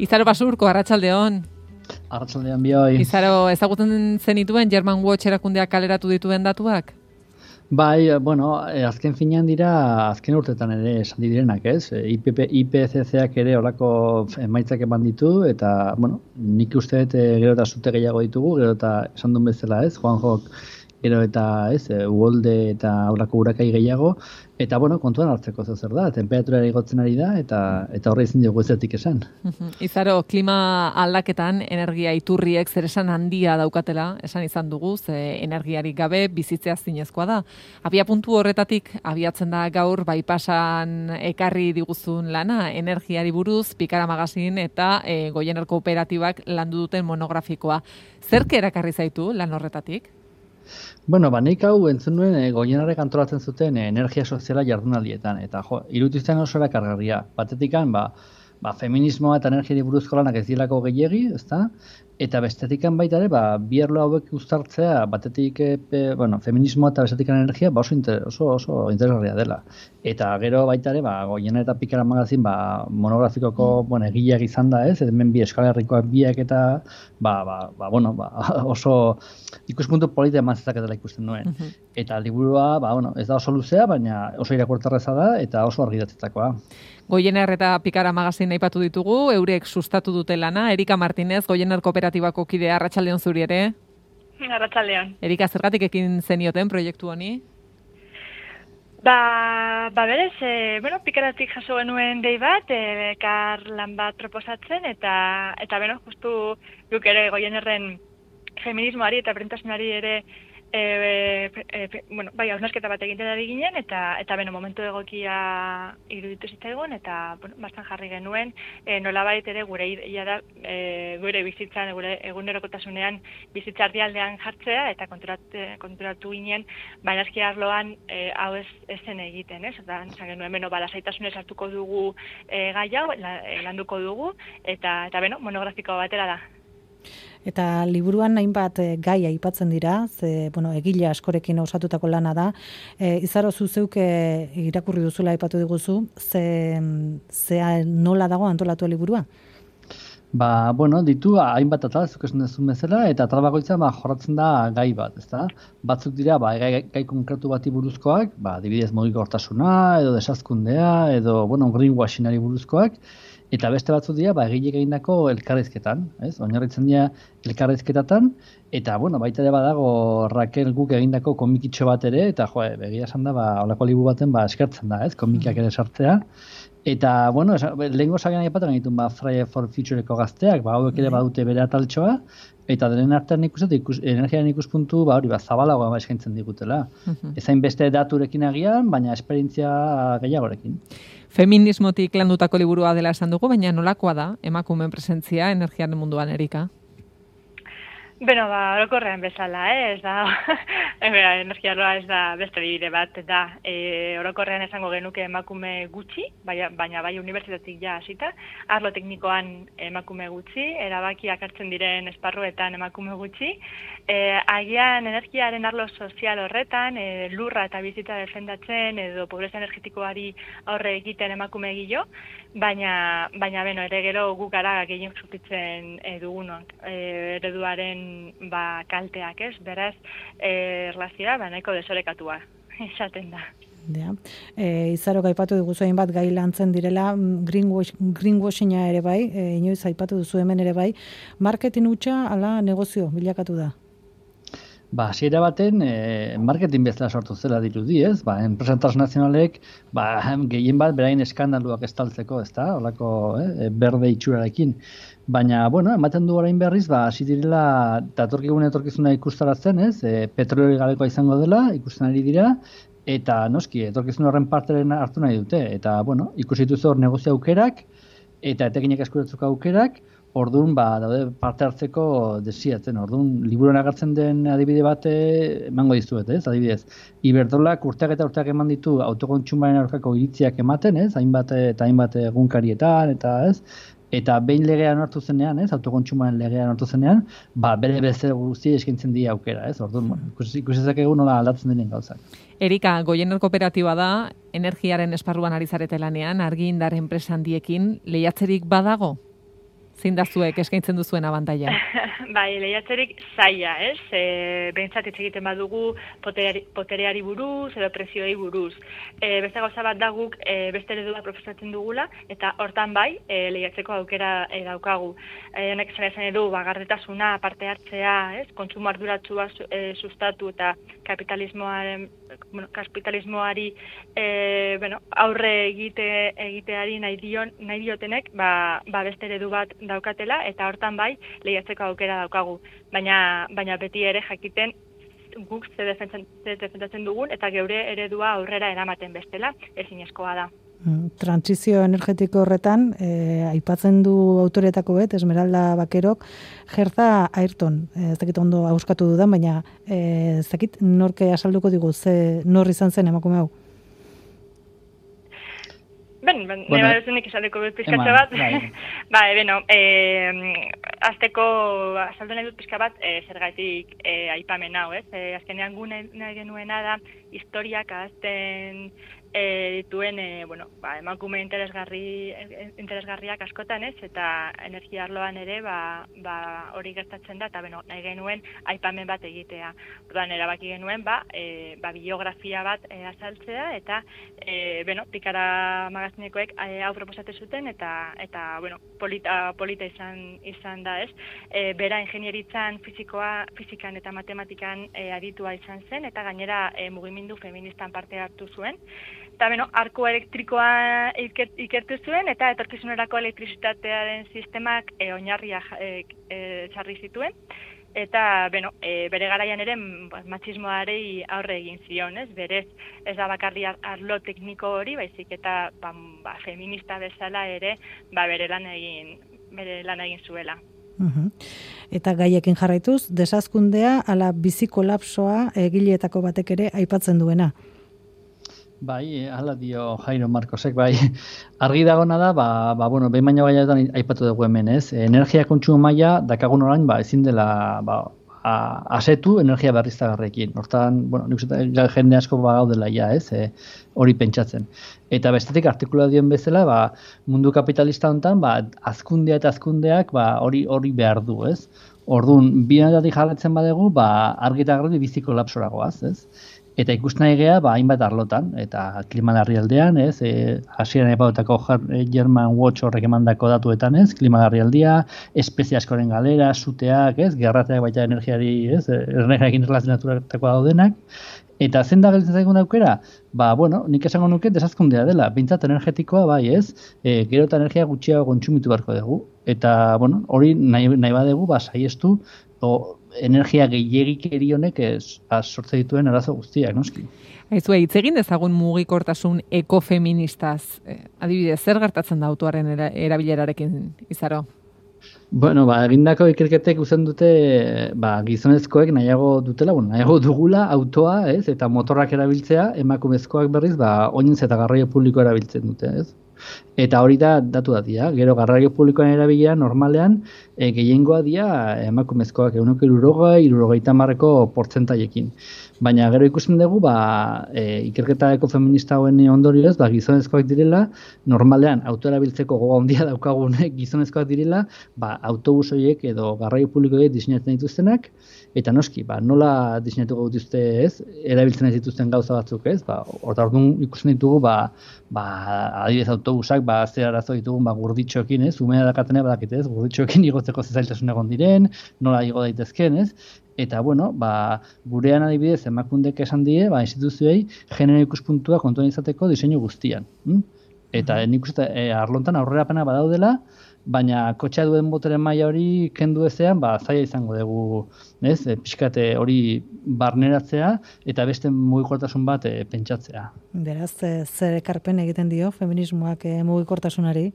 Izaro Basurko, Arratsaldeon. Arratsaldeon bioi. Izaro, ezagutzen zenituen German Watch erakundeak kaleratu dituen datuak? Bai, eh, bueno, eh, azken finean dira, azken urtetan ere esan direnak, ez? Eh, IPP, IPCC-ak ere horako emaitzak eman ditu, eta, bueno, nik uste dut gero eta zute gehiago ditugu, gero eta esan duen bezala, ez? Juan Jok, gero eta, ez, uolde eta horako urakai gehiago, Eta bueno, kontuan hartzeko zer da, temperatura igotzen ari da eta eta horre izin dugu ezetik esan. Izaro, klima aldaketan energia iturriek zer esan handia daukatela, esan izan dugu, ze energiarik gabe bizitzea zinezkoa da. Abia puntu horretatik abiatzen da gaur bai pasan ekarri diguzun lana energiari buruz, Pikara Magazin eta e, Goiener Kooperatibak landu duten monografikoa. Zer erakarri zaitu lan horretatik? Bueno, ba, nik hau entzun nuen e, goienarek antolatzen zuten eh, energia soziala jardunaldietan. Eta jo, irutizten oso erakargarria. Batetikan, ba, ba, feminismoa eta energia buruzko lanak ez dilako gehiagi, ezta? Eta bestetikan baita ere, ba, bierlo hauek uztartzea, batetik, e, bueno, feminismoa eta bestetikan energia, ba, oso, inter, oso, oso interesgarria dela. Eta gero baita ere, ba, goiena eta pikara magazin, ba, monografikoko, mm. bueno, egileak izan da, ez, hemen bi eskalerrikoak biak eta, ba, ba, ba, bueno, ba, oso ikuspuntu politia dela ikusten nuen. Mm Eta liburua, ba, bueno, ez da oso luzea, baina oso irakortarreza da, eta oso argidatzetakoa. Goiener eta Pikara magazin aipatu ditugu, eurek sustatu dute lana, Erika Martinez, Goiener Kooperatibako kidea, Arratxaldeon zuri ere? Arratxaldeon. Erika, zergatik ekin zenioten proiektu honi? Ba, ba berez, e, bueno, pikaratik jaso genuen dei bat, e, kar lan bat proposatzen, eta, eta bueno, justu guk ere goienerren feminismoari eta prentasunari ere e, e, bueno, bai, hausnasketa bat egiten ari ginen, eta, eta beno, momentu egokia iruditu zitzaigun, eta, bueno, bastan jarri genuen, e, nola ere gure ia da, e, gure bizitzan, gure egunerokotasunean bizitzardi aldean jartzea, eta konturatu, konturatu ginen, baina eski arloan e, hau ez, zen egiten, ez? Eta, genuen, beno, bala zaitasunez hartuko dugu e, gai hau, landuko dugu, eta, eta beno, monografiko batera da. Eta liburuan hainbat e, gai aipatzen dira, ze bueno, egile askorekin osatutako lana da. E, izaro zuzeuk e, irakurri duzula aipatu diguzu, ze, ze nola dago antolatu liburua? Ba, bueno, ditu hainbat atal, zuk esan dezun bezala, eta atal bakoitza ba, jorratzen da gai bat, ezta? Batzuk dira, ba, gai, gai, konkretu bati buruzkoak, ba, dibidez mogiko hortasuna, edo desazkundea, edo, bueno, greenwashingari buruzkoak, Eta beste batzu dira, ba, egile egindako elkarrizketan, ez? Oinarritzen dira elkarrizketatan, eta, bueno, baita ere badago Raquel guk egindako komikitxo bat ere, eta, jo, begia esan da, ba, olako libu baten, ba, eskertzen da, ez? Komikak ere sartzea. Eta, bueno, lehen gozagean aipatu egiten, ba, Friday for Futureko gazteak, ba, hauek ere bai. badute bere ataltxoa, eta denen artean ikusten ikus, energiaren ikuspuntu ba hori ba zabalagoa ba eskaintzen digutela. Uh Ezain beste daturekin agian, baina esperientzia gehiagorekin. Feminismotik landutako liburua dela esan dugu, baina nolakoa da emakumeen presentzia energiaren munduan erika? Beno, ba, orokorrean bezala, eh? ez da, energia roa ez da beste bide bat, da, e, orokorrean esango genuke emakume gutxi, baina, baina bai unibertsitatik ja hasita, arlo teknikoan emakume gutxi, erabakiak hartzen diren esparruetan emakume gutxi, e, agian energiaren arlo sozial horretan, e, lurra eta bizita defendatzen, edo pobreza energetikoari aurre egiten emakume gilo, baina, baina beno, ere gero gu gara gehien zukitzen e, dugunok, e, ereduaren ba, kalteak, ez? Beraz, eh erlazioa ba nahiko desorekatua esaten da. Ja. E, izaro gaipatu dugu bat gai lantzen direla, mm, greenwash, greenwashinga ere bai, e, inoiz aipatu duzu hemen ere bai, marketing hutsa ala negozio bilakatu da? Ba, hasiera baten, e, marketing bezala sortu zela dirudi, ez? Ba, enpresa transnazionalek, ba, gehien bat, berain eskandaluak estaltzeko, ez da? Olako, eh, berde itxurarekin. Baina, bueno, ematen du orain berriz, ba, hasi direla, datorkigun etorkizuna ikustaratzen, ez? E, petroliori gabekoa izango dela, ikusten ari dira, eta noski, etorkizun horren parteren hartu nahi dute. Eta, bueno, ikusi hor negozio aukerak, eta etekinek eskuratzuk aukerak, Orduan, ba, daude parte hartzeko desiatzen. Orduan, liburuan agertzen den adibide bat emango dizuet, ez? Adibidez, Iberdolak urteak eta urteak eman ditu autokontsumaren aurkako iritziak ematen, ez? Hainbat eta hainbat egunkarietan eta, ez? eta behin legean hartu zenean, ez, autokontsumaren legean hartu zenean, ba, bere beste guzti eskintzen dira aukera, ez, orduan, bueno, ikusizak egun nola aldatzen denen gauzak. Erika, Goiener Kooperatiba da, energiaren esparruan ari zarete lanean, argi indar enpresan diekin, lehiatzerik badago? Zein da zuek eskaintzen duzuen abantaia? bai, lehiatzerik zaila, ez? E, hitz egiten badugu potereari, potereari buruz, edo presioei buruz. E, beste gauza bat daguk e, beste eredu bat profesatzen dugula, eta hortan bai, e, lehiatzeko aukera e, daukagu. E, honek zara esan edu, bagarretasuna, parte hartzea, ez? Kontsumo arduratsua e, sustatu eta kapitalismoaren bueno, kapitalismoari e, bueno, aurre egite egiteari nahi dion nahi diotenek ba, ba beste eredu bat daukatela eta hortan bai lehiatzeko aukera daukagu. Baina baina beti ere jakiten guk ze defendatzen dugun eta geure eredua aurrera eramaten bestela ezinezkoa da Transizio energetiko horretan, eh, aipatzen du autoretako bet, Esmeralda Bakerok, Gerza Ayrton, eh, ez dakit ondo auskatu dudan, baina eh, ez dakit norke asalduko digu, ze nor izan zen emakume hau? Ben, ben, bueno, nire baduzunik esaldeko dut pizkatxo bat. Bai, ba, e, bueno, e, azteko, azaldu nahi dut pizka bat, e, zergatik e, aipamen hau, ez? E, azkenean gune nahi genuena da, historiak azten e, dituen e, bueno, ba, emakume interesgarri, interesgarriak askotan ez, eta energia arloan ere ba, ba, hori gertatzen da, eta beno, nahi genuen aipamen bat egitea. Orduan, erabaki genuen ba, e, ba, biografia bat e, azaltzea, eta e, beno, pikara magazinekoek e, hau proposate zuten, eta, eta bueno, polita, polita izan, izan da ez. E, bera ingenieritzan fizikoa, fizikan eta matematikan e, aditua izan zen, eta gainera e, mugimendu feministan parte hartu zuen eta beno, arko elektrikoa ikertu zuen, eta etorkizunerako elektrizitatearen sistemak e, oinarria e, e, zituen, eta beno, e, bere garaian ere matxismoarei aurre egin zion, ez? Berez, ez da bakarri arlo tekniko hori, baizik eta ba, ba, feminista bezala ere ba, bere lan egin bere lan egin zuela. Eta gaiekin jarraituz, desazkundea ala bizikolapsoa egileetako batek ere aipatzen duena. Bai, hala dio Jairo Marcosek, bai. Argi dagona da, ba, ba bueno, behin baina baina aipatu dugu hemen, ez? Energia kontsumo maila dakagun orain, ba, ezin dela, ba, a, asetu energia berriztagarrekin. Hortan, bueno, nik uste jende asko ba gaudela ja, ez? E, hori pentsatzen. Eta bestetik artikula dion bezala, ba, mundu kapitalista hontan, ba, azkundea eta azkundeak, ba, hori hori behar du, ez? Orduan, bi jarretzen badegu, ba, argi eta garbi biziko lapsoragoaz, ez? Eta ikusten nahi geha, ba, hainbat arlotan, eta klima aldean, ez, e, hasieran epatutako e, German Watch horrek emandako datuetan, ez, klima aldia, espezie askoren galera, suteak, ez, gerrateak baita energiari, ez, e, energiarekin relazionaturatako daudenak, eta zen da geltzen zaigun aukera, ba, bueno, nik esango nuke desazkundea dela, bintzat energetikoa, bai, ez, e, gero eta energia gutxiago kontsumitu beharko dugu, eta, bueno, hori nahi, nahi badegu, ba, saiestu, o, energia gehiagik erionek ez sortze dituen arazo guztiak, noski. Aizu, hitz egin dezagun mugikortasun ekofeministaz. Eh, adibidez, zer gertatzen da autoaren erabilerarekin izaro? Bueno, ba, egindako ikerketek uzen dute ba, gizonezkoek nahiago dutela, bueno, nahiago dugula autoa, ez, eta motorrak erabiltzea, emakumezkoak berriz, ba, oinez eta garraio publiko erabiltzen dute, ez. Eta hori da datu da dia, gero garraio publikoan erabilea normalean e, gehiengoa dia emakumezkoak egunok iruroga, irurogeita marreko portzentaiekin. Baina gero ikusten dugu, ba, e, ikerketa ekofeminista hauen ondorioz, ba, gizonezkoak direla, normalean autoerabiltzeko goga handia daukagun gizonezkoak direla, ba, autobus horiek edo garraio publikoek diseinatzen dituztenak, eta noski, ba, nola diseinatuko dituzte ez, erabiltzen ez dituzten gauza batzuk ez, ba, orta orduan ikusten ditugu, ba, ba, adibidez autobusak, ba, zer arazo ditugun, ba, gurditxoekin ez, umea dakatena badakite ez, gurditxoekin igotzeko zezailtasun egon diren, nola igo daitezken ez, eta bueno, ba, gurean adibidez emakundek esan die, ba, instituzioei genero ikuspuntua kontuan izateko diseinu guztian. Hm? Eta mm -hmm. nik uste e, arlontan aurrerapena badaudela, baina kotxa duen boteren maila hori kendu ezean, ba, zaila izango dugu, ez, e, pixkate hori barneratzea, eta beste mugikortasun bat e, pentsatzea. Beraz, e, zer ekarpen egiten dio feminismoak e, mugikortasunari?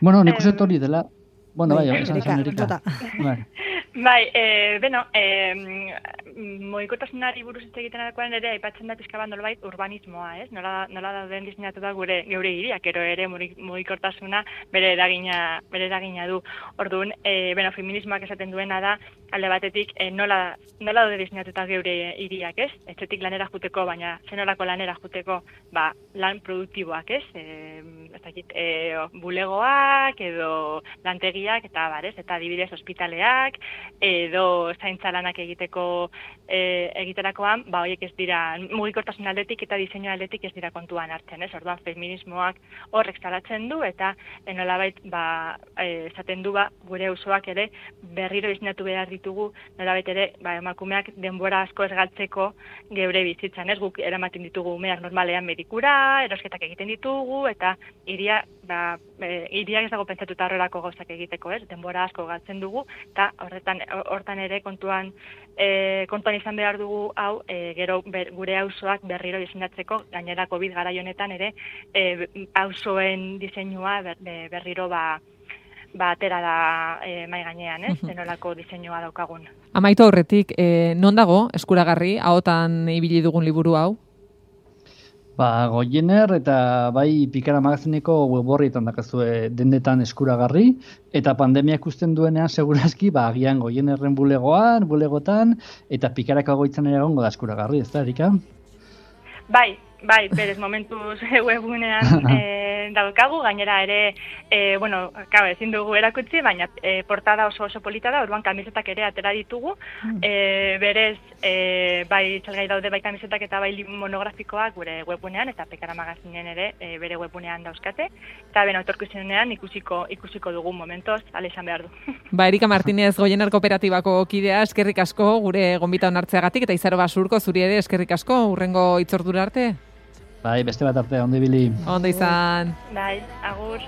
Bueno, nik uste hori dela, Bueno, bai, esan esan erika. Bai, bai e, beno, e, moikotasunari buruz ez egiten dagoen ere aipatzen da pizka bat nolabait urbanismoa, ez? Nola nola dauden diseinatu da gure geure hiriak, ero ere mugikortasuna bere eragina bere eragina du. Orduan, eh bueno, feminismoak esaten duena da alde batetik e, nola nola daude diseinatuta geure hiriak, ez? Etzetik lanera joteko, baina zenolako lanera joteko, ba, lan produktiboak, ez? Eh, ez dakit, e, bulegoak edo lantegiak eta bar, ez? Eta adibidez ospitaleak edo zaintza lanak egiteko e, egiterakoan, ba hoiek ez dira mugikortasun aldetik eta diseinu aldetik ez dira kontuan hartzen, ez? Orduan feminismoak horrek salatzen du eta enolabait ba e, esaten du ba gure auzoak ere berriro diseinatu behar ditugu, nolabait ere ba emakumeak denbora asko ez galtzeko geure bizitzan, ez? Guk eramaten ditugu umeak normalean medikura, erosketak egiten ditugu eta iria ba e, iriak ez dago pentsatuta horrelako gauzak egiteko, ez? Denbora asko galtzen dugu eta horretan hortan ere kontuan e, kontuan izan behar dugu hau e, gero gure auzoak berriro diseinatzeko gainera Covid gara honetan ere e, auzoen diseinua berriro ba ba atera da e, mai gainean, ez? Zenolako diseinua daukagun. Amaitu aurretik, e, non dago eskuragarri ahotan ibili dugun liburu hau? Ba, goiener eta bai pikara magazineko web horrietan dakazue dendetan eskuragarri, eta pandemia ikusten duenean segurazki, ba, agian goienerren bulegoan, bulegotan, eta pikarako goitzan ere egongo da eskuragarri, ez da, Erika? Bai, bai, berez momentuz webunean e, daukagu, gainera ere, e, bueno, kau, ezin dugu erakutsi, baina e, portada oso oso polita da, orduan kamisetak ere atera ditugu, e, berez, e, bai txalgai daude bai kamisetak eta bai monografikoak gure webunean, eta pekara magazinen ere e, bere webunean dauzkate, eta ben autorkusionean ikusiko, ikusiko dugu momentoz, izan behar du. Ba, Erika Martinez, Goiener Kooperatibako kidea, eskerrik asko, gure gombita onartzeagatik, eta izaro basurko zuri ere, eskerrik asko, urrengo itzordura arte? Bai, beste bat arte, onde bili. Ondo izan. Bai, agur.